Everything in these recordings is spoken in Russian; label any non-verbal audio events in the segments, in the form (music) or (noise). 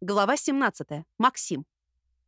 Глава 17. Максим.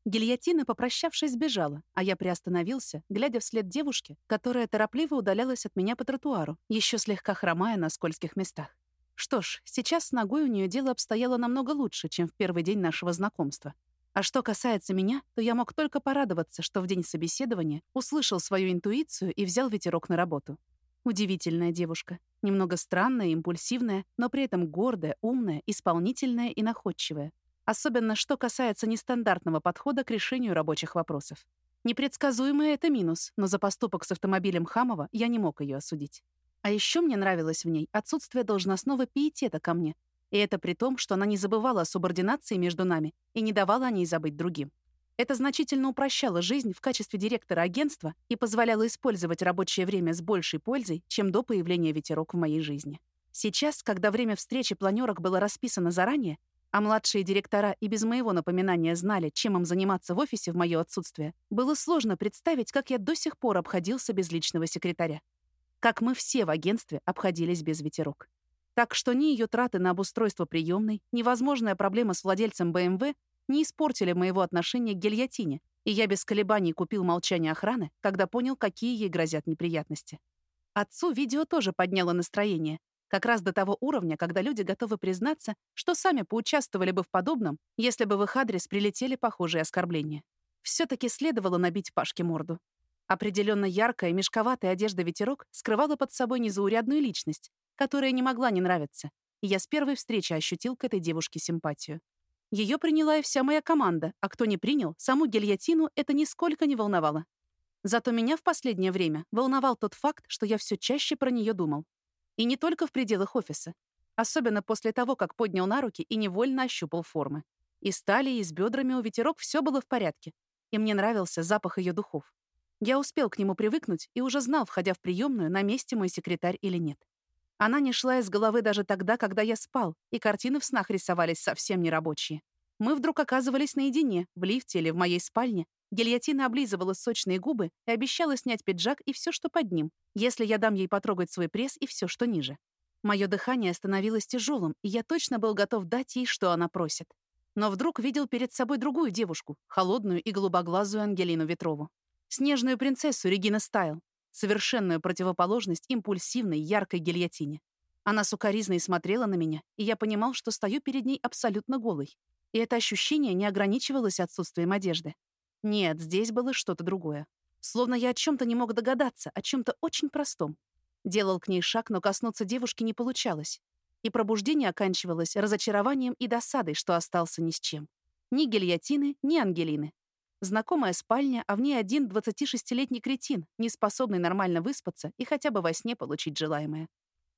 Гильотина, попрощавшись, сбежала, а я приостановился, глядя вслед девушке, которая торопливо удалялась от меня по тротуару, еще слегка хромая на скользких местах. Что ж, сейчас с ногой у нее дело обстояло намного лучше, чем в первый день нашего знакомства. А что касается меня, то я мог только порадоваться, что в день собеседования услышал свою интуицию и взял ветерок на работу. Удивительная девушка. Немного странная, импульсивная, но при этом гордая, умная, исполнительная и находчивая. Особенно, что касается нестандартного подхода к решению рабочих вопросов. Непредсказуемый — это минус, но за поступок с автомобилем Хамова я не мог ее осудить. А еще мне нравилось в ней отсутствие должностного пиетета ко мне. И это при том, что она не забывала о субординации между нами и не давала о ней забыть другим. Это значительно упрощало жизнь в качестве директора агентства и позволяло использовать рабочее время с большей пользой, чем до появления ветерок в моей жизни. Сейчас, когда время встречи планерок было расписано заранее, а младшие директора и без моего напоминания знали, чем им заниматься в офисе в моё отсутствие, было сложно представить, как я до сих пор обходился без личного секретаря. Как мы все в агентстве обходились без ветерок. Так что ни ее траты на обустройство приемной, ни возможная проблема с владельцем БМВ не испортили моего отношения к гильотине, и я без колебаний купил молчание охраны, когда понял, какие ей грозят неприятности. Отцу видео тоже подняло настроение, как раз до того уровня, когда люди готовы признаться, что сами поучаствовали бы в подобном, если бы в их адрес прилетели похожие оскорбления. все таки следовало набить Пашке морду. Определенно яркая, мешковатая одежда ветерок скрывала под собой незаурядную личность, которая не могла не нравиться, и я с первой встречи ощутил к этой девушке симпатию. Ее приняла и вся моя команда, а кто не принял, саму гильотину это нисколько не волновало. Зато меня в последнее время волновал тот факт, что я все чаще про нее думал. И не только в пределах офиса. Особенно после того, как поднял на руки и невольно ощупал формы. И с талией, и с бедрами у ветерок все было в порядке. И мне нравился запах ее духов. Я успел к нему привыкнуть и уже знал, входя в приемную, на месте мой секретарь или нет. Она не шла из головы даже тогда, когда я спал, и картины в снах рисовались совсем нерабочие. Мы вдруг оказывались наедине, в лифте или в моей спальне, Гильотина облизывала сочные губы и обещала снять пиджак и все, что под ним, если я дам ей потрогать свой пресс и все, что ниже. Мое дыхание становилось тяжелым, и я точно был готов дать ей, что она просит. Но вдруг видел перед собой другую девушку, холодную и голубоглазую Ангелину Ветрову. Снежную принцессу Регина Стайл, совершенную противоположность импульсивной, яркой гильотине. Она сукоризной смотрела на меня, и я понимал, что стою перед ней абсолютно голой. И это ощущение не ограничивалось отсутствием одежды. Нет, здесь было что-то другое. Словно я о чем то не мог догадаться, о чем то очень простом. Делал к ней шаг, но коснуться девушки не получалось. И пробуждение оканчивалось разочарованием и досадой, что остался ни с чем. Ни гильотины, ни Ангелины. Знакомая спальня, а в ней один 26-летний кретин, не способный нормально выспаться и хотя бы во сне получить желаемое.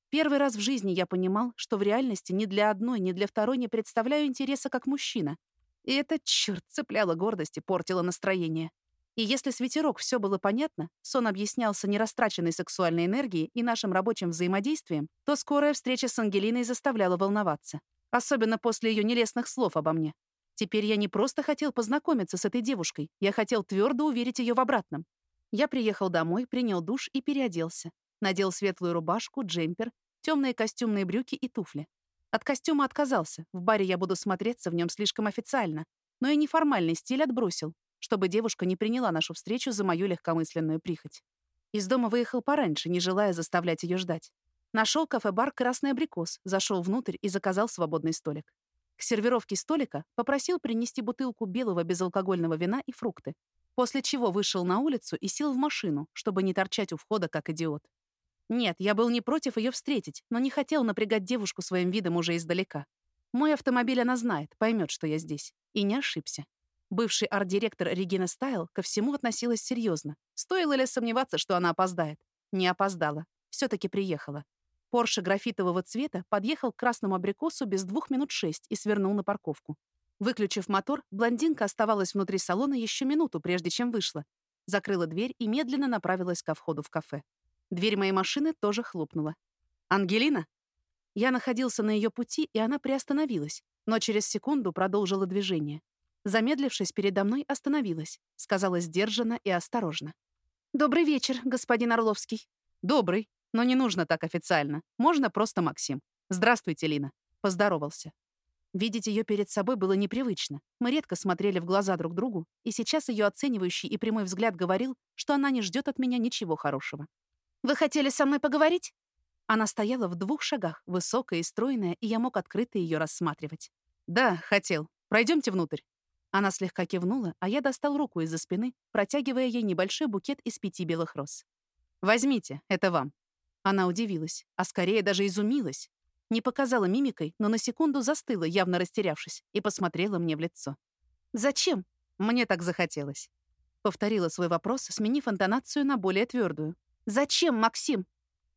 Первый раз в жизни я понимал, что в реальности ни для одной, ни для второй не представляю интереса как мужчина, и это, черт, цепляло гордость и портило настроение. И если с ветерок все было понятно, сон объяснялся нерастраченной сексуальной энергией и нашим рабочим взаимодействием, то скорая встреча с Ангелиной заставляла волноваться. Особенно после ее нелестных слов обо мне. Теперь я не просто хотел познакомиться с этой девушкой, я хотел твердо уверить ее в обратном. Я приехал домой, принял душ и переоделся. Надел светлую рубашку, джемпер, темные костюмные брюки и туфли. От костюма отказался. В баре я буду смотреться в нем слишком официально. Но и неформальный стиль отбросил, чтобы девушка не приняла нашу встречу за мою легкомысленную прихоть. Из дома выехал пораньше, не желая заставлять ее ждать. Нашел кафе-бар «Красный абрикос», зашел внутрь и заказал свободный столик. К сервировке столика попросил принести бутылку белого безалкогольного вина и фрукты, после чего вышел на улицу и сел в машину, чтобы не торчать у входа как идиот. Нет, я был не против ее встретить, но не хотел напрягать девушку своим видом уже издалека. Мой автомобиль она знает, поймет, что я здесь. И не ошибся. Бывший арт-директор Регина Стайл ко всему относилась серьезно. Стоило ли сомневаться, что она опоздает? Не опоздала. все таки приехала. Порше графитового цвета подъехал к красному абрикосу без двух минут шесть и свернул на парковку. Выключив мотор, блондинка оставалась внутри салона еще минуту, прежде чем вышла. Закрыла дверь и медленно направилась ко входу в кафе. Дверь моей машины тоже хлопнула. «Ангелина?» Я находился на ее пути, и она приостановилась, но через секунду продолжила движение. Замедлившись передо мной, остановилась, сказала сдержанно и осторожно. «Добрый вечер, господин Орловский». «Добрый, но не нужно так официально. Можно просто Максим. Здравствуйте, Лина». Поздоровался. Видеть ее перед собой было непривычно. Мы редко смотрели в глаза друг другу, и сейчас ее оценивающий и прямой взгляд говорил, что она не ждет от меня ничего хорошего. «Вы хотели со мной поговорить?» Она стояла в двух шагах, высокая и стройная, и я мог открыто ее рассматривать. «Да, хотел. Пройдемте внутрь». Она слегка кивнула, а я достал руку из-за спины, протягивая ей небольшой букет из пяти белых роз. «Возьмите, это вам». Она удивилась, а скорее даже изумилась. Не показала мимикой, но на секунду застыла, явно растерявшись, и посмотрела мне в лицо. «Зачем?» «Мне так захотелось». Повторила свой вопрос, сменив интонацию на более твердую. «Зачем, Максим?»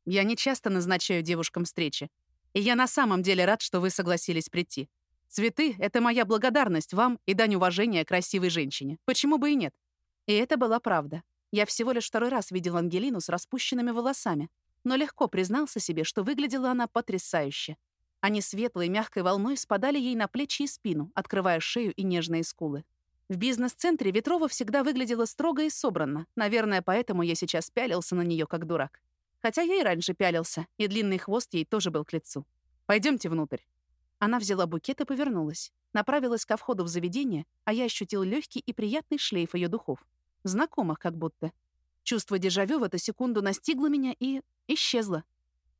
«Я не часто назначаю девушкам встречи. И я на самом деле рад, что вы согласились прийти. Цветы — это моя благодарность вам и дань уважения красивой женщине. Почему бы и нет?» И это была правда. Я всего лишь второй раз видел Ангелину с распущенными волосами, но легко признался себе, что выглядела она потрясающе. Они светлой, мягкой волной спадали ей на плечи и спину, открывая шею и нежные скулы. В бизнес-центре Ветрова всегда выглядела строго и собранно. Наверное, поэтому я сейчас пялился на нее как дурак. Хотя я и раньше пялился, и длинный хвост ей тоже был к лицу. Пойдемте внутрь». Она взяла букет и повернулась. Направилась ко входу в заведение, а я ощутил легкий и приятный шлейф ее духов. Знакомых как будто. Чувство дежавю в эту секунду настигло меня и исчезло.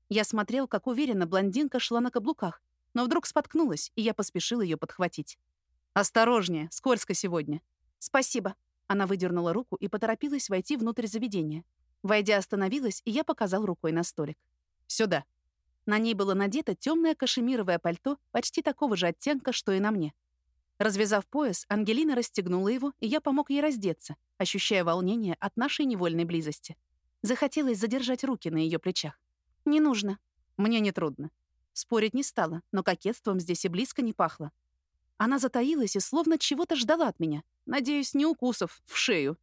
Я смотрел, как уверенно блондинка шла на каблуках, но вдруг споткнулась, и я поспешил ее подхватить. «Осторожнее, скользко сегодня». «Спасибо». Она выдернула руку и поторопилась войти внутрь заведения. Войдя, остановилась, и я показал рукой на столик. «Сюда». На ней было надето темное кашемировое пальто почти такого же оттенка, что и на мне. Развязав пояс, Ангелина расстегнула его, и я помог ей раздеться, ощущая волнение от нашей невольной близости. Захотелось задержать руки на ее плечах. «Не нужно». «Мне не трудно». Спорить не стала, но кокетством здесь и близко не пахло. Она затаилась и словно чего-то ждала от меня. Надеюсь, не укусов в шею.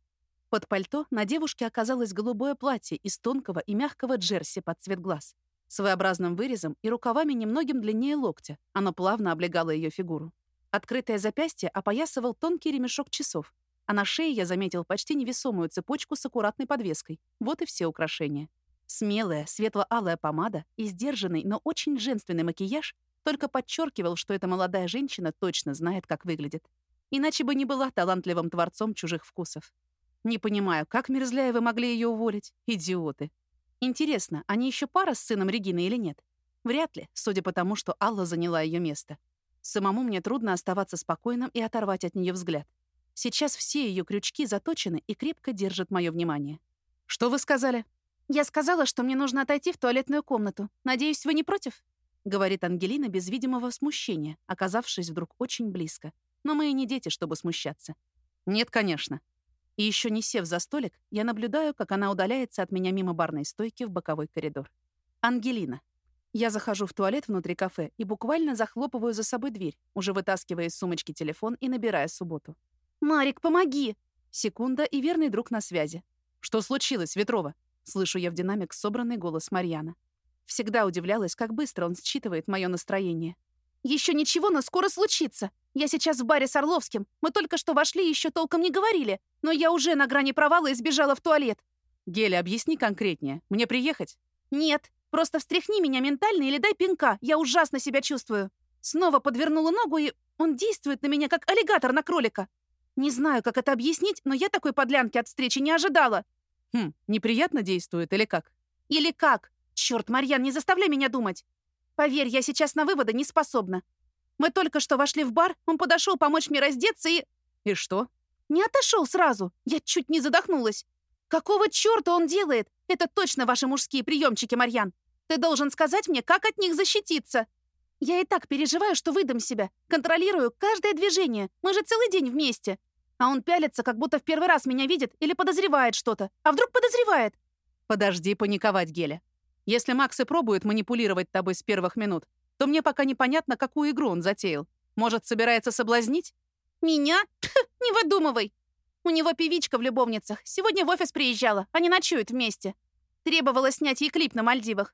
Под пальто на девушке оказалось голубое платье из тонкого и мягкого джерси под цвет глаз. Своеобразным вырезом и рукавами немногим длиннее локтя. Оно плавно облегало ее фигуру. Открытое запястье опоясывал тонкий ремешок часов, а на шее я заметил почти невесомую цепочку с аккуратной подвеской. Вот и все украшения. Смелая, светло-алая помада и сдержанный, но очень женственный макияж только подчеркивал, что эта молодая женщина точно знает, как выглядит. Иначе бы не была талантливым творцом чужих вкусов. Не понимаю, как Мерзляевы могли ее уволить? Идиоты. Интересно, они еще пара с сыном Регины или нет? Вряд ли, судя по тому, что Алла заняла ее место. Самому мне трудно оставаться спокойным и оторвать от нее взгляд. Сейчас все ее крючки заточены и крепко держат мое внимание. «Что вы сказали?» «Я сказала, что мне нужно отойти в туалетную комнату. Надеюсь, вы не против?» — говорит Ангелина без видимого смущения, оказавшись вдруг очень близко. Но мы и не дети, чтобы смущаться. «Нет, конечно». И еще не сев за столик, я наблюдаю, как она удаляется от меня мимо барной стойки в боковой коридор. Ангелина. Я захожу в туалет внутри кафе и буквально захлопываю за собой дверь, уже вытаскивая из сумочки телефон и набирая субботу. «Марик, помоги!» Секунда, и верный друг на связи. «Что случилось, Ветрова?» Слышу я в динамик собранный голос Марьяна. Всегда удивлялась, как быстро он считывает мое настроение. Еще ничего, но скоро случится. Я сейчас в баре с Орловским. Мы только что вошли и еще толком не говорили. Но я уже на грани провала и сбежала в туалет». «Геля, объясни конкретнее. Мне приехать?» «Нет. Просто встряхни меня ментально или дай пинка. Я ужасно себя чувствую». Снова подвернула ногу, и он действует на меня, как аллигатор на кролика. Не знаю, как это объяснить, но я такой подлянки от встречи не ожидала. Хм, неприятно действует или как? Или как? Черт, Марьян, не заставляй меня думать. Поверь, я сейчас на выводы не способна. Мы только что вошли в бар, он подошел помочь мне раздеться и... И что? Не отошел сразу. Я чуть не задохнулась. Какого черта он делает? Это точно ваши мужские приемчики, Марьян. Ты должен сказать мне, как от них защититься. Я и так переживаю, что выдам себя. Контролирую каждое движение. Мы же целый день вместе. А он пялится, как будто в первый раз меня видит или подозревает что-то. А вдруг подозревает? Подожди паниковать, Геля. Если Макс и пробует манипулировать тобой с первых минут, то мне пока непонятно, какую игру он затеял. Может, собирается соблазнить? Меня? Тх, (laughs) не выдумывай. У него певичка в любовницах. Сегодня в офис приезжала. Они ночуют вместе. Требовала снять ей клип на Мальдивах.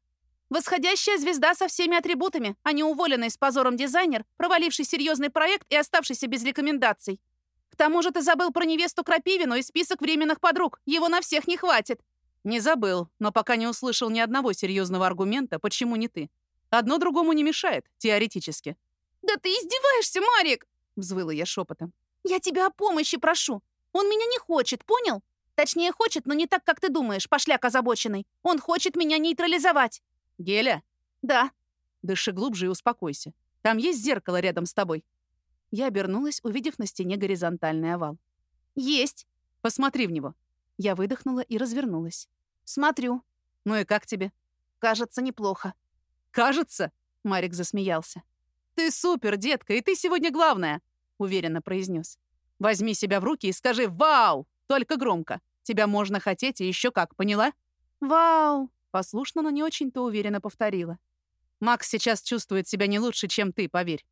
Восходящая звезда со всеми атрибутами, а не уволенный с позором дизайнер, проваливший серьезный проект и оставшийся без рекомендаций. К тому же ты забыл про невесту Крапивину и список временных подруг. Его на всех не хватит. Не забыл, но пока не услышал ни одного серьезного аргумента, почему не ты. Одно другому не мешает, теоретически. «Да ты издеваешься, Марик!» — взвыла я шепотом. «Я тебя о помощи прошу. Он меня не хочет, понял? Точнее, хочет, но не так, как ты думаешь, пошляк озабоченный. Он хочет меня нейтрализовать». «Геля?» «Да». «Дыши глубже и успокойся. Там есть зеркало рядом с тобой». Я обернулась, увидев на стене горизонтальный овал. «Есть». «Посмотри в него». Я выдохнула и развернулась. «Смотрю». «Ну и как тебе?» «Кажется, неплохо». «Кажется?» — Марик засмеялся. «Ты супер, детка, и ты сегодня главная», — уверенно произнес. «Возьми себя в руки и скажи «Вау!» Только громко. Тебя можно хотеть и еще как, поняла?» «Вау!» — послушно, но не очень-то уверенно повторила. «Макс сейчас чувствует себя не лучше, чем ты, поверь».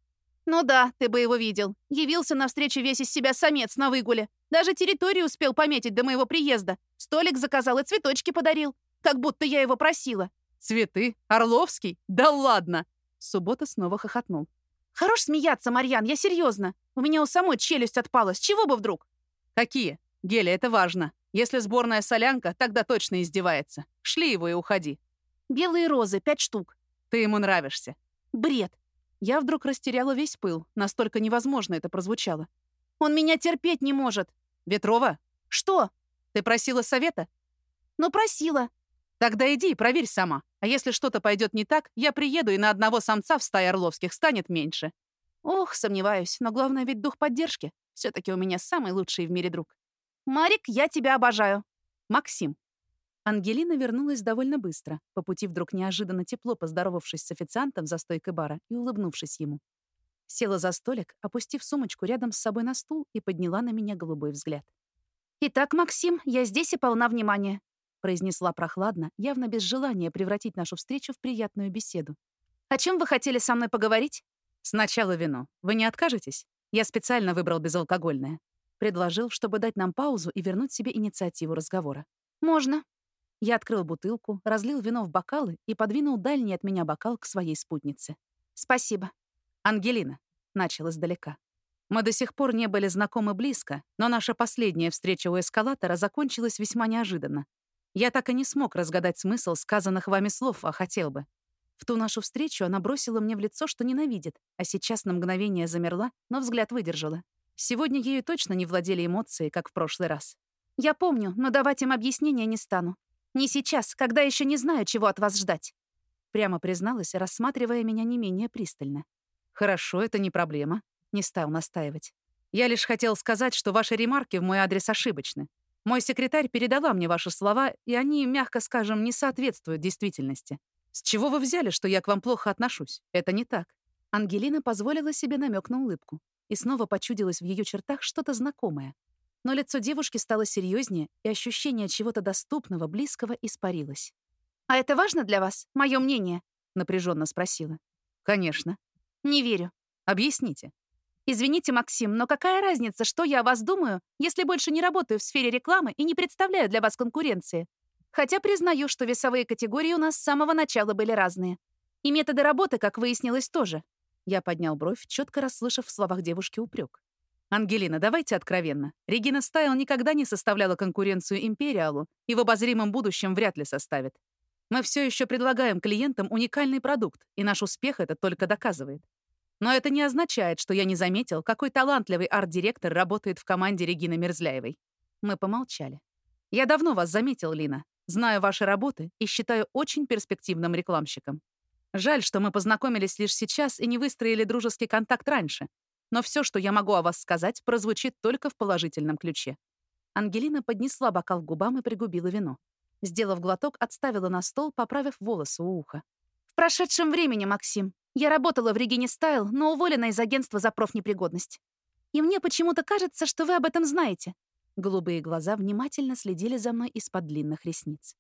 «Ну да, ты бы его видел. Явился навстречу весь из себя самец на выгуле. Даже территорию успел пометить до моего приезда. Столик заказал и цветочки подарил. Как будто я его просила». «Цветы? Орловский? Да ладно!» Суббота снова хохотнул. «Хорош смеяться, Марьян, я серьезно. У меня у самой челюсть отпала. С чего бы вдруг?» «Какие? Геля, это важно. Если сборная солянка, тогда точно издевается. Шли его и уходи». «Белые розы, пять штук». «Ты ему нравишься». «Бред». Я вдруг растеряла весь пыл. Настолько невозможно это прозвучало. «Он меня терпеть не может». «Ветрова?» «Что?» «Ты просила совета?» «Ну, просила». «Тогда иди и проверь сама. А если что-то пойдет не так, я приеду, и на одного самца в стае Орловских станет меньше». Ох, сомневаюсь, но главное ведь дух поддержки. все таки у меня самый лучший в мире друг. Марик, я тебя обожаю. Максим. Ангелина вернулась довольно быстро, по пути вдруг неожиданно тепло поздоровавшись с официантом за стойкой бара и улыбнувшись ему. Села за столик, опустив сумочку рядом с собой на стул и подняла на меня голубой взгляд. «Итак, Максим, я здесь и полна внимания произнесла прохладно, явно без желания превратить нашу встречу в приятную беседу. «О чем вы хотели со мной поговорить?» «Сначала вино. Вы не откажетесь? Я специально выбрал безалкогольное». Предложил, чтобы дать нам паузу и вернуть себе инициативу разговора. «Можно». Я открыл бутылку, разлил вино в бокалы и подвинул дальний от меня бокал к своей спутнице. «Спасибо». «Ангелина», — начал издалека. Мы до сих пор не были знакомы близко, но наша последняя встреча у эскалатора закончилась весьма неожиданно. Я так и не смог разгадать смысл сказанных вами слов, а хотел бы. В ту нашу встречу она бросила мне в лицо, что ненавидит, а сейчас на мгновение замерла, но взгляд выдержала. Сегодня ею точно не владели эмоции, как в прошлый раз. «Я помню, но давать им объяснения не стану. Не сейчас, когда еще не знаю, чего от вас ждать». Прямо призналась, рассматривая меня не менее пристально. «Хорошо, это не проблема», — не стал настаивать. «Я лишь хотел сказать, что ваши ремарки в мой адрес ошибочны. Мой секретарь передала мне ваши слова, и они, мягко скажем, не соответствуют действительности. С чего вы взяли, что я к вам плохо отношусь? Это не так. Ангелина позволила себе намек на улыбку. И снова почудилось в ее чертах что-то знакомое. Но лицо девушки стало серьезнее, и ощущение чего-то доступного, близкого испарилось. «А это важно для вас? Мое мнение?» — напряженно спросила. «Конечно». «Не верю». «Объясните». Извините, Максим, но какая разница, что я о вас думаю, если больше не работаю в сфере рекламы и не представляю для вас конкуренции? Хотя признаю, что весовые категории у нас с самого начала были разные. И методы работы, как выяснилось, тоже. Я поднял бровь, четко расслышав в словах девушки упрек. «Ангелина, давайте откровенно. Регина Стайл никогда не составляла конкуренцию Империалу и в обозримом будущем вряд ли составит. Мы все еще предлагаем клиентам уникальный продукт, и наш успех это только доказывает. Но это не означает, что я не заметил, какой талантливый арт-директор работает в команде Регины Мерзляевой. Мы помолчали. Я давно вас заметил, Лина. Знаю ваши работы и считаю очень перспективным рекламщиком. Жаль, что мы познакомились лишь сейчас и не выстроили дружеский контакт раньше. Но все, что я могу о вас сказать, прозвучит только в положительном ключе. Ангелина поднесла бокал к губам и пригубила вино. Сделав глоток, отставила на стол, поправив волосы у уха. «В прошедшем времени, Максим, я работала в Регине Стайл, но уволена из агентства за профнепригодность. И мне почему-то кажется, что вы об этом знаете». Голубые глаза внимательно следили за мной из-под длинных ресниц.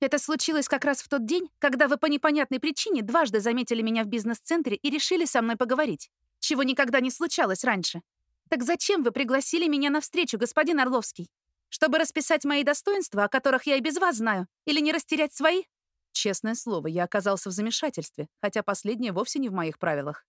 «Это случилось как раз в тот день, когда вы по непонятной причине дважды заметили меня в бизнес-центре и решили со мной поговорить, чего никогда не случалось раньше. Так зачем вы пригласили меня на встречу, господин Орловский? Чтобы расписать мои достоинства, о которых я и без вас знаю, или не растерять свои?» Честное слово, я оказался в замешательстве, хотя последнее вовсе не в моих правилах.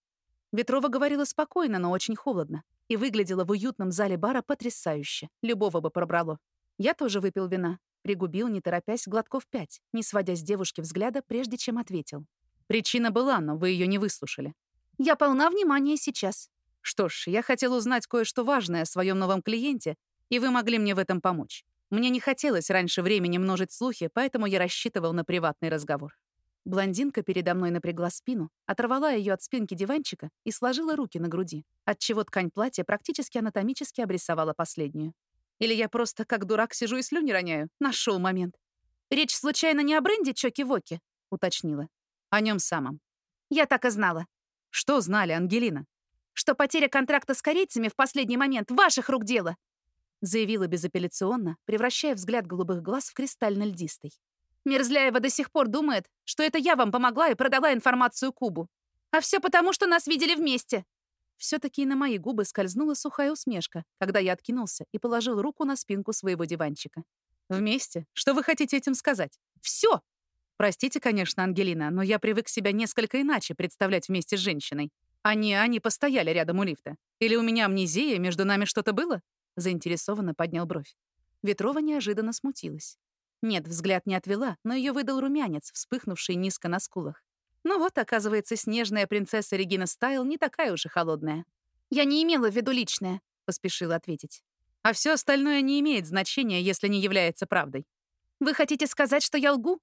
Ветрова говорила спокойно, но очень холодно, и выглядела в уютном зале бара потрясающе. Любого бы пробрало. Я тоже выпил вина, пригубил, не торопясь, глотков пять, не сводя с девушки взгляда, прежде чем ответил. Причина была, но вы ее не выслушали. Я полна внимания сейчас. Что ж, я хотел узнать кое-что важное о своем новом клиенте, и вы могли мне в этом помочь. Мне не хотелось раньше времени множить слухи, поэтому я рассчитывал на приватный разговор. Блондинка передо мной напрягла спину, оторвала ее от спинки диванчика и сложила руки на груди, отчего ткань платья практически анатомически обрисовала последнюю. Или я просто как дурак сижу и слюни роняю? Нашел момент. «Речь случайно не о бренде Чоки-Воки?» — уточнила. «О нем самом». «Я так и знала». «Что знали, Ангелина?» «Что потеря контракта с корейцами в последний момент ваших рук дело», — заявила безапелляционно, превращая взгляд голубых глаз в кристально-льдистый. Мерзляева до сих пор думает, что это я вам помогла и продала информацию Кубу. А все потому, что нас видели вместе. Все-таки на мои губы скользнула сухая усмешка, когда я откинулся и положил руку на спинку своего диванчика. «Вместе? Что вы хотите этим сказать?» «Все!» «Простите, конечно, Ангелина, но я привык себя несколько иначе представлять вместе с женщиной. Они, они постояли рядом у лифта. Или у меня амнезия, между нами что-то было?» Заинтересованно поднял бровь. Ветрова неожиданно смутилась. Нет, взгляд не отвела, но ее выдал румянец, вспыхнувший низко на скулах. Ну вот, оказывается, снежная принцесса Регина Стайл не такая уж и холодная. «Я не имела в виду личное», — поспешила ответить. «А все остальное не имеет значения, если не является правдой». «Вы хотите сказать, что я лгу?»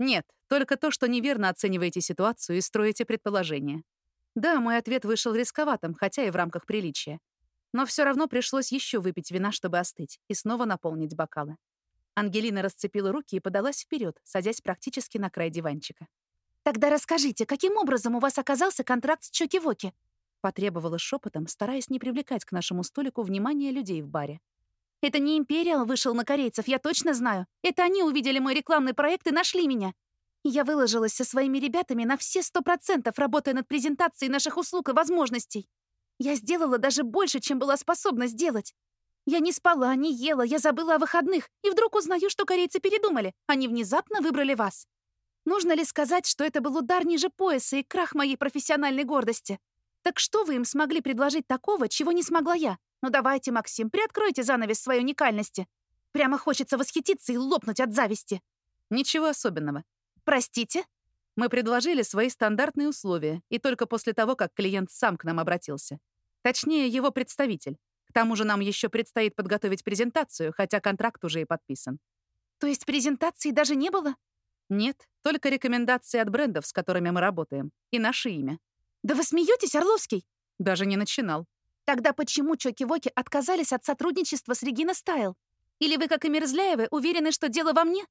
«Нет, только то, что неверно оцениваете ситуацию и строите предположения». Да, мой ответ вышел рисковатым, хотя и в рамках приличия. Но все равно пришлось еще выпить вина, чтобы остыть, и снова наполнить бокалы. Ангелина расцепила руки и подалась вперед, садясь практически на край диванчика. «Тогда расскажите, каким образом у вас оказался контракт с Чоки-Воки?» Потребовала шепотом, стараясь не привлекать к нашему столику внимания людей в баре. «Это не Империал вышел на корейцев, я точно знаю. Это они увидели мой рекламный проект и нашли меня. Я выложилась со своими ребятами на все сто процентов, работая над презентацией наших услуг и возможностей. Я сделала даже больше, чем была способна сделать. Я не спала, не ела, я забыла о выходных, и вдруг узнаю, что корейцы передумали. Они внезапно выбрали вас. Нужно ли сказать, что это был удар ниже пояса и крах моей профессиональной гордости? Так что вы им смогли предложить такого, чего не смогла я? Ну давайте, Максим, приоткройте занавес своей уникальности. Прямо хочется восхититься и лопнуть от зависти. Ничего особенного. Простите? Мы предложили свои стандартные условия, и только после того, как клиент сам к нам обратился. Точнее, его представитель. К тому же нам еще предстоит подготовить презентацию, хотя контракт уже и подписан. То есть презентации даже не было? Нет, только рекомендации от брендов, с которыми мы работаем, и наше имя. Да вы смеетесь, Орловский? Даже не начинал. Тогда почему Чоки-Воки отказались от сотрудничества с Регина Стайл? Или вы, как и Мерзляевы, уверены, что дело во мне?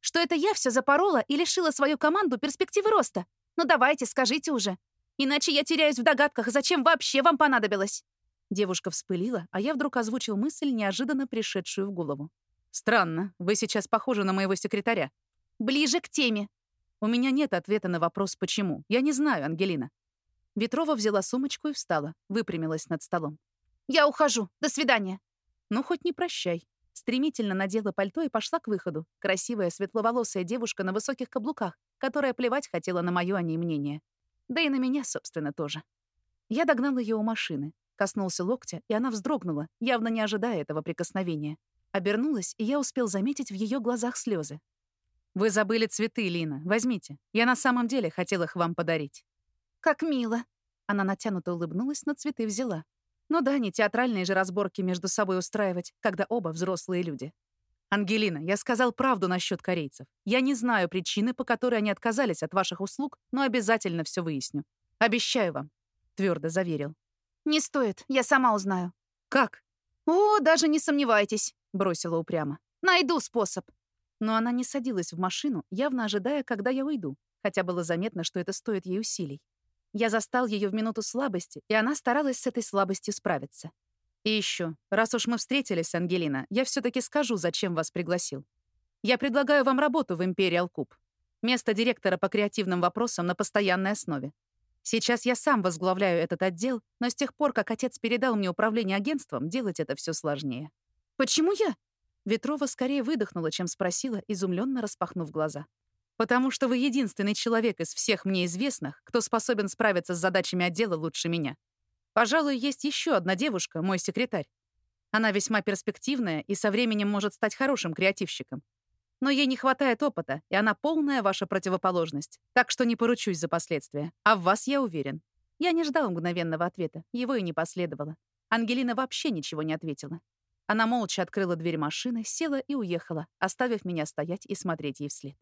Что это я все запорола и лишила свою команду перспективы роста? Ну давайте, скажите уже. Иначе я теряюсь в догадках, зачем вообще вам понадобилось. Девушка вспылила, а я вдруг озвучил мысль, неожиданно пришедшую в голову. «Странно, вы сейчас похожи на моего секретаря». «Ближе к теме». «У меня нет ответа на вопрос «почему?». Я не знаю, Ангелина». Ветрова взяла сумочку и встала, выпрямилась над столом. «Я ухожу. До свидания». «Ну, хоть не прощай». Стремительно надела пальто и пошла к выходу. Красивая светловолосая девушка на высоких каблуках, которая плевать хотела на моё о ней мнение. Да и на меня, собственно, тоже. Я догнал ее у машины. Коснулся локтя, и она вздрогнула, явно не ожидая этого прикосновения. Обернулась, и я успел заметить в ее глазах слезы. «Вы забыли цветы, Лина. Возьмите. Я на самом деле хотел их вам подарить». «Как мило!» Она натянуто улыбнулась, но цветы взяла. Ну да, не театральные же разборки между собой устраивать, когда оба взрослые люди. «Ангелина, я сказал правду насчет корейцев. Я не знаю причины, по которой они отказались от ваших услуг, но обязательно все выясню. Обещаю вам», — твердо заверил. «Не стоит, я сама узнаю». «Как?» «О, даже не сомневайтесь», — бросила упрямо. «Найду способ». Но она не садилась в машину, явно ожидая, когда я уйду, хотя было заметно, что это стоит ей усилий. Я застал ее в минуту слабости, и она старалась с этой слабостью справиться. И еще, раз уж мы встретились, Ангелина, я все таки скажу, зачем вас пригласил. Я предлагаю вам работу в Imperial Куб. Место директора по креативным вопросам на постоянной основе. Сейчас я сам возглавляю этот отдел, но с тех пор, как отец передал мне управление агентством, делать это все сложнее. «Почему я?» Ветрова скорее выдохнула, чем спросила, изумленно распахнув глаза. «Потому что вы единственный человек из всех мне известных, кто способен справиться с задачами отдела лучше меня. Пожалуй, есть еще одна девушка, мой секретарь. Она весьма перспективная и со временем может стать хорошим креативщиком. Но ей не хватает опыта, и она полная ваша противоположность. Так что не поручусь за последствия. А в вас я уверен. Я не ждал мгновенного ответа, его и не последовало. Ангелина вообще ничего не ответила. Она молча открыла дверь машины, села и уехала, оставив меня стоять и смотреть ей вслед.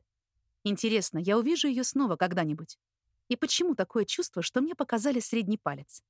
Интересно, я увижу ее снова когда-нибудь? И почему такое чувство, что мне показали средний палец?